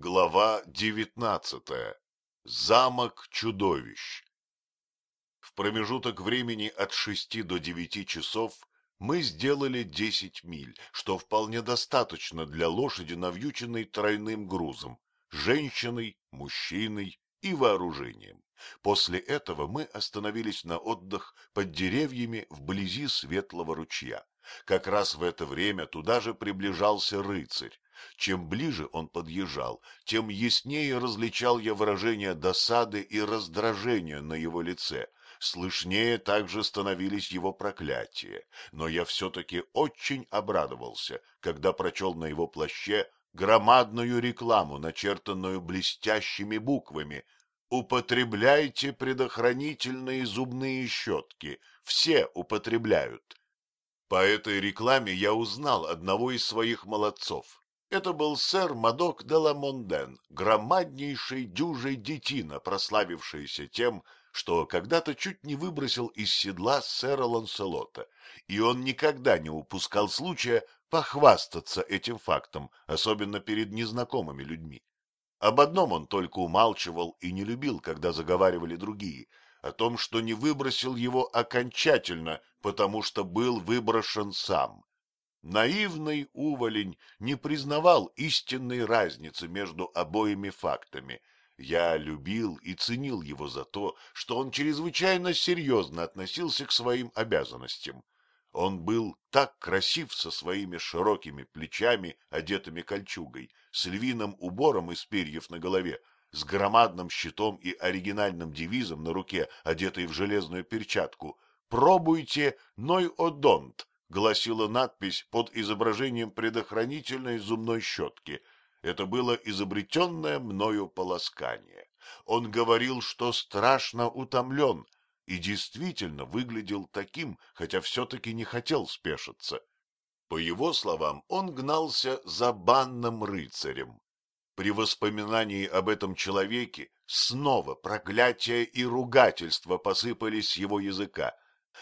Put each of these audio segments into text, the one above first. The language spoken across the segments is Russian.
Глава девятнадцатая. Замок чудовищ. В промежуток времени от шести до девяти часов мы сделали десять миль, что вполне достаточно для лошади, навьюченной тройным грузом, женщиной, мужчиной и вооружением. После этого мы остановились на отдых под деревьями вблизи светлого ручья. Как раз в это время туда же приближался рыцарь. Чем ближе он подъезжал, тем яснее различал я выражение досады и раздражения на его лице. Слышнее также становились его проклятия, но я все-таки очень обрадовался, когда прочел на его плаще громадную рекламу, начертанную блестящими буквами «Употребляйте предохранительные зубные щетки, все употребляют». По этой рекламе я узнал одного из своих молодцов, это был сэр Мадок де Ламонден, громаднейший дюжий детина, прославившийся тем, что когда-то чуть не выбросил из седла сэра Ланселота, и он никогда не упускал случая похвастаться этим фактом, особенно перед незнакомыми людьми. Об одном он только умалчивал и не любил, когда заговаривали другие, о том, что не выбросил его окончательно, потому что был выброшен сам. Наивный уволень не признавал истинной разницы между обоими фактами. Я любил и ценил его за то, что он чрезвычайно серьезно относился к своим обязанностям. Он был так красив со своими широкими плечами, одетыми кольчугой, с львиным убором из перьев на голове, с громадным щитом и оригинальным девизом на руке, одетой в железную перчатку «Пробуйте Ной-Одонт», гласила надпись под изображением предохранительной зубной щетки. Это было изобретенное мною полоскание. Он говорил, что страшно утомлен, и действительно выглядел таким, хотя все-таки не хотел спешиться. По его словам, он гнался за банным рыцарем. При воспоминании об этом человеке снова проклятия и ругательства посыпались с его языка,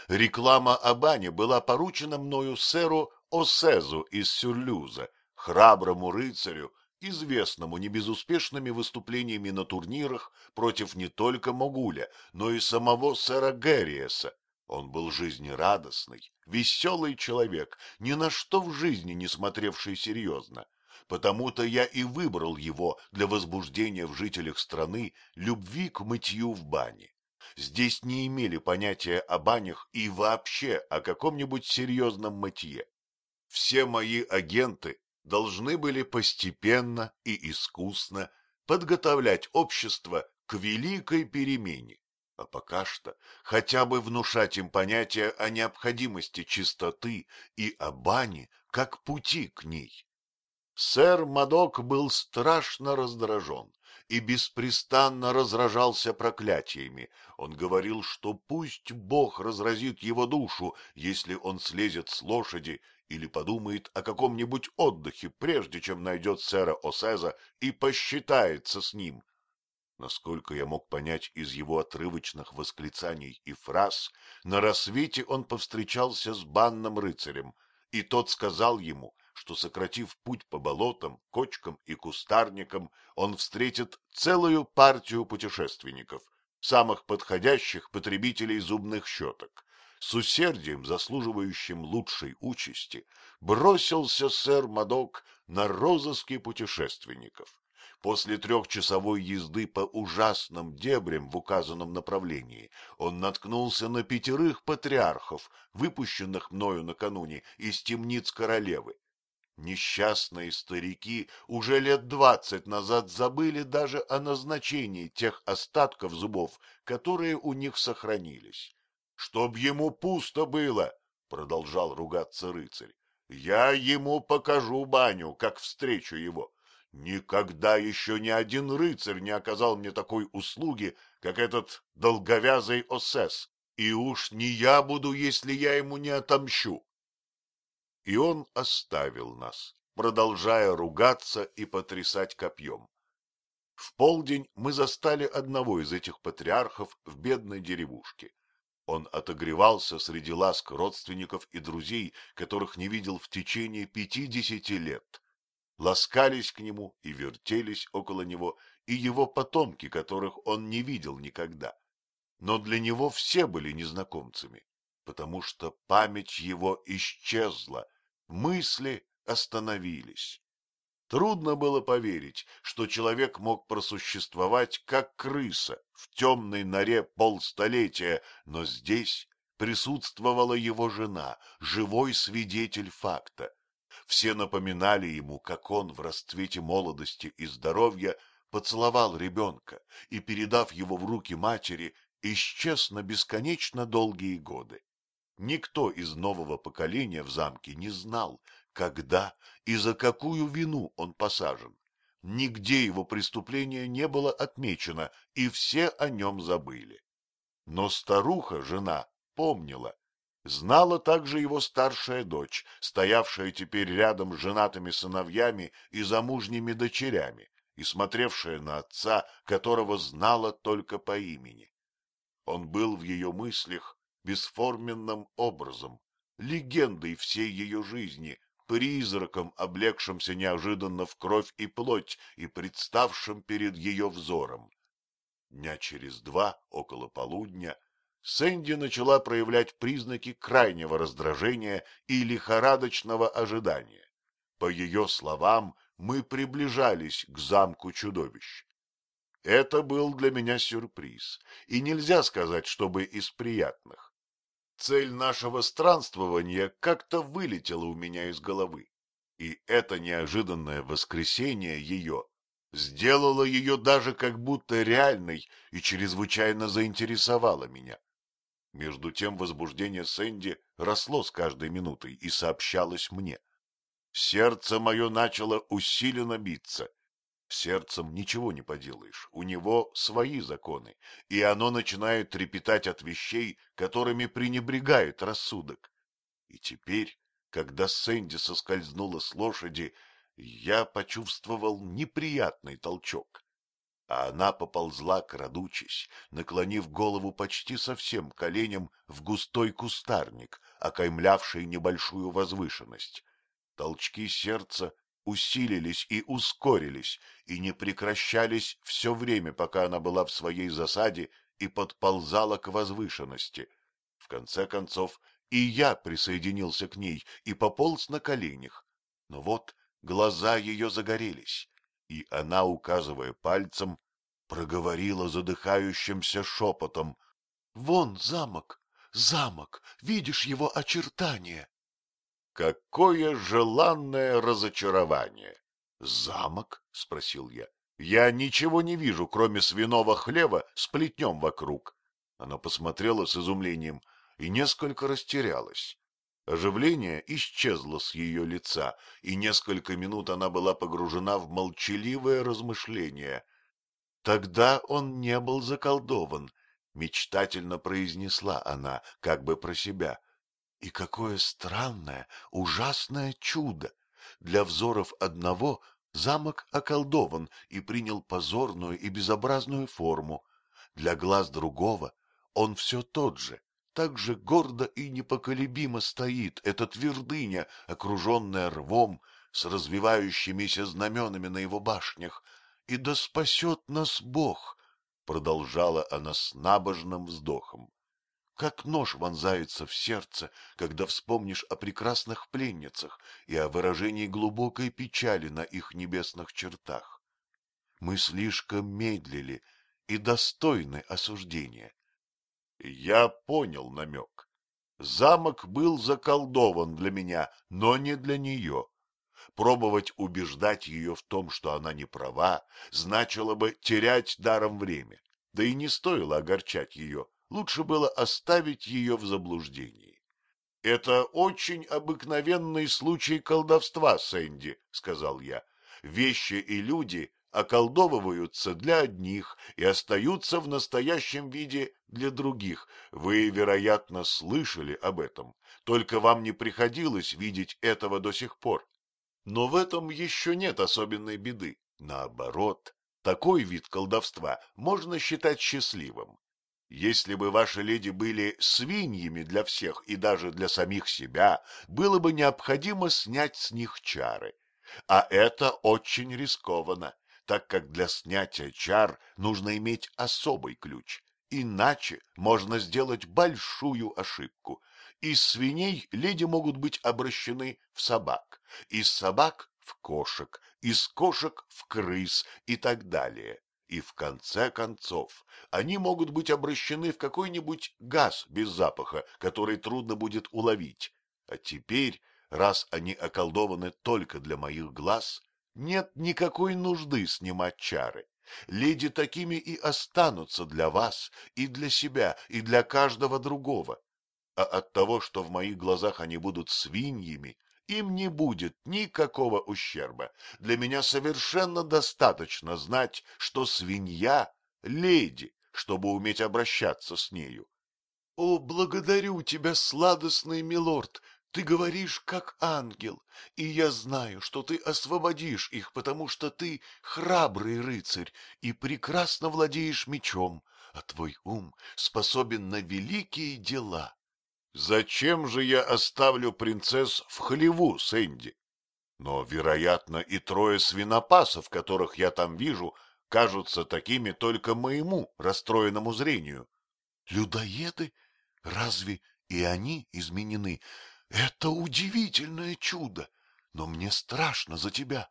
Реклама о бане была поручена мною сэру Осезу из Сюрлюза, храброму рыцарю, известному небезуспешными выступлениями на турнирах против не только Могуля, но и самого сэра Гэриеса. Он был жизнерадостный, веселый человек, ни на что в жизни не смотревший серьезно. Потому-то я и выбрал его для возбуждения в жителях страны любви к мытью в бане здесь не имели понятия о банях и вообще о каком-нибудь серьезном мытье. Все мои агенты должны были постепенно и искусно подготовлять общество к великой перемене, а пока что хотя бы внушать им понятие о необходимости чистоты и о бане как пути к ней. Сэр Мадок был страшно раздражен и беспрестанно разражался проклятиями. Он говорил, что пусть Бог разразит его душу, если он слезет с лошади или подумает о каком-нибудь отдыхе, прежде чем найдет сэра Осеза и посчитается с ним. Насколько я мог понять из его отрывочных восклицаний и фраз, на рассвете он повстречался с банным рыцарем, и тот сказал ему — что, сократив путь по болотам, кочкам и кустарникам, он встретит целую партию путешественников, самых подходящих потребителей зубных щеток. С усердием, заслуживающим лучшей участи, бросился сэр Мадок на розыски путешественников. После трехчасовой езды по ужасным дебрям в указанном направлении он наткнулся на пятерых патриархов, выпущенных мною накануне из темниц королевы. Несчастные старики уже лет двадцать назад забыли даже о назначении тех остатков зубов, которые у них сохранились. — Чтоб ему пусто было, — продолжал ругаться рыцарь, — я ему покажу баню, как встречу его. Никогда еще ни один рыцарь не оказал мне такой услуги, как этот долговязый Осес, и уж не я буду, если я ему не отомщу и он оставил нас, продолжая ругаться и потрясать копьем. В полдень мы застали одного из этих патриархов в бедной деревушке. Он отогревался среди ласк родственников и друзей, которых не видел в течение пятидесяти лет. ласкались к нему и вертелись около него, и его потомки, которых он не видел никогда. Но для него все были незнакомцами, потому что память его исчезла, мысли остановились. Трудно было поверить, что человек мог просуществовать как крыса в темной норе полстолетия, но здесь присутствовала его жена, живой свидетель факта. Все напоминали ему, как он в расцвете молодости и здоровья поцеловал ребенка и, передав его в руки матери, исчез на бесконечно долгие годы. Никто из нового поколения в замке не знал, когда и за какую вину он посажен. Нигде его преступление не было отмечено, и все о нем забыли. Но старуха, жена, помнила. Знала также его старшая дочь, стоявшая теперь рядом с женатыми сыновьями и замужними дочерями, и смотревшая на отца, которого знала только по имени. Он был в ее мыслях бесформенным образом, легендой всей ее жизни, призраком, облегшимся неожиданно в кровь и плоть и представшим перед ее взором. Дня через два, около полудня, Сэнди начала проявлять признаки крайнего раздражения и лихорадочного ожидания. По ее словам, мы приближались к замку чудовищ. Это был для меня сюрприз, и нельзя сказать, чтобы из приятных. Цель нашего странствования как-то вылетела у меня из головы, и это неожиданное воскресение ее сделало ее даже как будто реальной и чрезвычайно заинтересовало меня. Между тем возбуждение Сэнди росло с каждой минутой и сообщалось мне. Сердце мое начало усиленно биться. Сердцем ничего не поделаешь, у него свои законы, и оно начинает трепетать от вещей, которыми пренебрегает рассудок. И теперь, когда Сэнди соскользнула с лошади, я почувствовал неприятный толчок а она поползла, крадучись, наклонив голову почти совсем коленям в густой кустарник, окаймлявший небольшую возвышенность. Толчки сердца усилились и ускорились, и не прекращались все время, пока она была в своей засаде и подползала к возвышенности. В конце концов, и я присоединился к ней и пополз на коленях. Но вот глаза ее загорелись и она, указывая пальцем, проговорила задыхающимся шепотом. — Вон замок, замок, видишь его очертания. Какое желанное разочарование! — Замок? — спросил я. — Я ничего не вижу, кроме свиного хлева с плетнем вокруг. Она посмотрела с изумлением и несколько растерялась. Оживление исчезло с ее лица, и несколько минут она была погружена в молчаливое размышление. Тогда он не был заколдован, мечтательно произнесла она, как бы про себя. И какое странное, ужасное чудо! Для взоров одного замок околдован и принял позорную и безобразную форму. Для глаз другого он все тот же, так же гордо и непоколебимо стоит эта твердыня, окруженная рвом, с развивающимися знаменами на его башнях. И да спасет нас Бог! — продолжала она с набожным вздохом. Как нож вонзается в сердце, когда вспомнишь о прекрасных пленницах и о выражении глубокой печали на их небесных чертах. Мы слишком медлили и достойны осуждения. Я понял намек. Замок был заколдован для меня, но не для нее. Пробовать убеждать ее в том, что она не права, значило бы терять даром время. Да и не стоило огорчать ее, лучше было оставить ее в заблуждении. — Это очень обыкновенный случай колдовства, Сэнди, — сказал я. Вещи и люди околдовываются для одних и остаются в настоящем виде для других. Вы, вероятно, слышали об этом, только вам не приходилось видеть этого до сих пор. Но в этом еще нет особенной беды. Наоборот, такой вид колдовства можно считать счастливым. Если бы ваши леди были свиньями для всех и даже для самих себя, было бы необходимо снять с них чары. А это очень рискованно, так как для снятия чар нужно иметь особый ключ, иначе можно сделать большую ошибку. Из свиней леди могут быть обращены в собак, из собак в кошек, из кошек в крыс и так далее. И в конце концов они могут быть обращены в какой-нибудь газ без запаха, который трудно будет уловить. А теперь, раз они околдованы только для моих глаз, нет никакой нужды снимать чары. Леди такими и останутся для вас, и для себя, и для каждого другого. А от того, что в моих глазах они будут свиньями, им не будет никакого ущерба. Для меня совершенно достаточно знать, что свинья — леди, чтобы уметь обращаться с нею. — О, благодарю тебя, сладостный милорд! Ты говоришь, как ангел, и я знаю, что ты освободишь их, потому что ты храбрый рыцарь и прекрасно владеешь мечом, а твой ум способен на великие дела. Зачем же я оставлю принцесс в хлеву, Сэнди? Но, вероятно, и трое свинопасов, которых я там вижу, кажутся такими только моему расстроенному зрению. Людоеды? Разве и они изменены? Это удивительное чудо! Но мне страшно за тебя.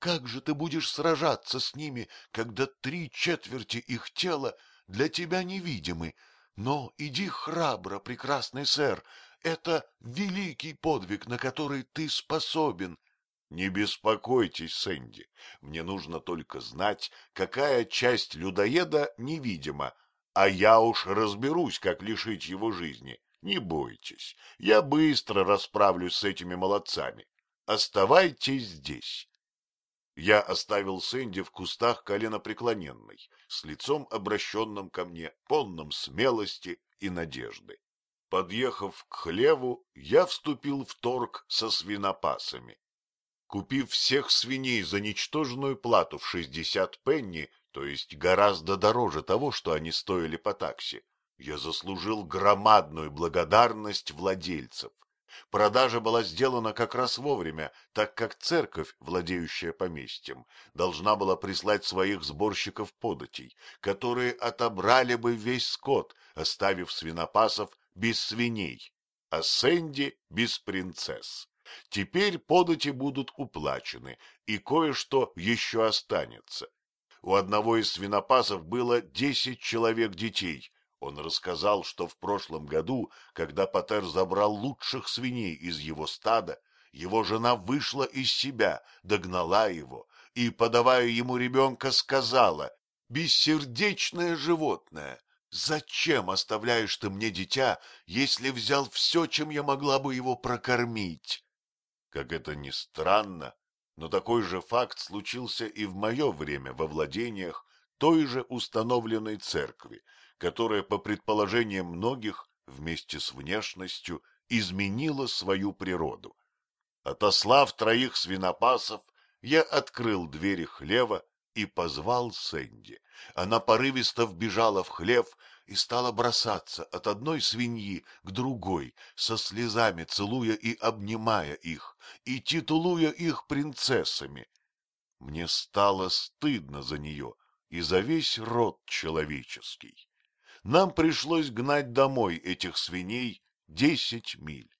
Как же ты будешь сражаться с ними, когда три четверти их тела для тебя невидимы, но иди храбро, прекрасный сэр, это великий подвиг, на который ты способен. Не беспокойтесь, Сэнди, мне нужно только знать, какая часть людоеда невидима, а я уж разберусь, как лишить его жизни. Не бойтесь, я быстро расправлюсь с этими молодцами. Оставайтесь здесь. Я оставил Сэнди в кустах коленопреклоненной, с лицом обращенным ко мне, полным смелости и надежды. Подъехав к хлеву, я вступил в торг со свинопасами. Купив всех свиней за ничтожную плату в шестьдесят пенни, то есть гораздо дороже того, что они стоили по такси, я заслужил громадную благодарность владельцев. Продажа была сделана как раз вовремя, так как церковь, владеющая поместьем, должна была прислать своих сборщиков податей, которые отобрали бы весь скот, оставив свинопасов без свиней, а Сэнди без принцесс. Теперь подати будут уплачены, и кое-что еще останется. У одного из свинопасов было десять человек детей, он рассказал, что в прошлом году, когда Патер забрал лучших свиней из его стада, его жена вышла из себя, догнала его и, подавая ему ребенка, сказала, «Бессердечное животное, зачем оставляешь ты мне дитя, если взял все, чем я могла бы его прокормить?» Как это ни странно, но такой же факт случился и в мое время во владениях той же установленной церкви, которая, по предположениям многих, вместе с внешностью, изменила свою природу. Отослав троих свинопасов, я открыл двери хлева и позвал Сэнди. Она порывисто вбежала в хлев и стала бросаться от одной свиньи к другой, со слезами целуя и обнимая их, и титулуя их принцессами. Мне стало стыдно за нее и за весь род человеческий нам пришлось гнать домой этих свиней десять миль.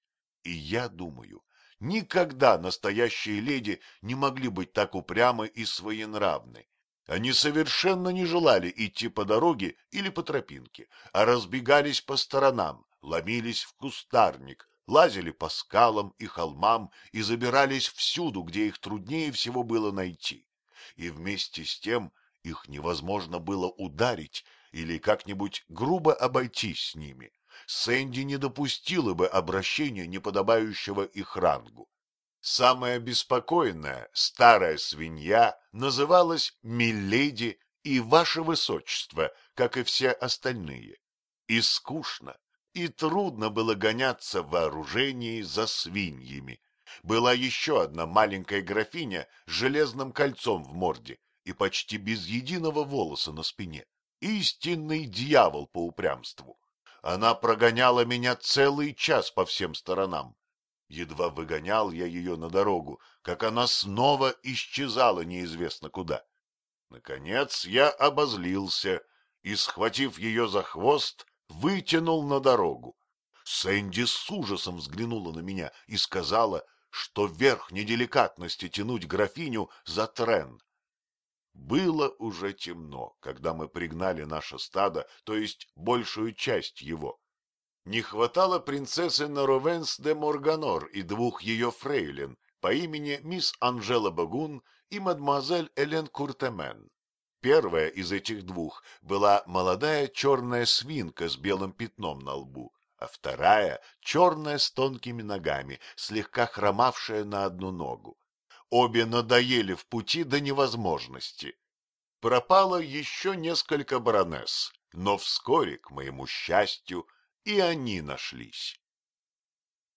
И я думаю, никогда настоящие леди не могли быть так упрямы и своенравны. Они совершенно не желали идти по дороге или по тропинке, а разбегались по сторонам, ломились в кустарник, лазили по скалам и холмам и забирались всюду, где их труднее всего было найти. И вместе с тем их невозможно было ударить или как-нибудь грубо обойтись с ними. Сэнди не допустила бы обращения, неподобающего их рангу. Самая беспокойная, старая свинья, называлась Миледи и Ваше Высочество, как и все остальные. И скучно, и трудно было гоняться в вооружении за свиньями. Была еще одна маленькая графиня с железным кольцом в морде и почти без единого волоса на спине истинный дьявол по упрямству. Она прогоняла меня целый час по всем сторонам. Едва выгонял я ее на дорогу, как она снова исчезала неизвестно куда. Наконец я обозлился и, схватив ее за хвост, вытянул на дорогу. Сэнди с ужасом взглянула на меня и сказала, что верх неделикатности тянуть графиню за трен. Было уже темно, когда мы пригнали наше стадо, то есть большую часть его. Не хватало принцессы Наровенс де Морганор и двух ее фрейлин по имени мисс Анжела Багун и мадемуазель Элен Куртемен. Первая из этих двух была молодая черная свинка с белым пятном на лбу, а вторая — черная с тонкими ногами, слегка хромавшая на одну ногу. Обе надоели в пути до невозможности. Пропало еще несколько баронесс, но вскоре, к моему счастью, и они нашлись.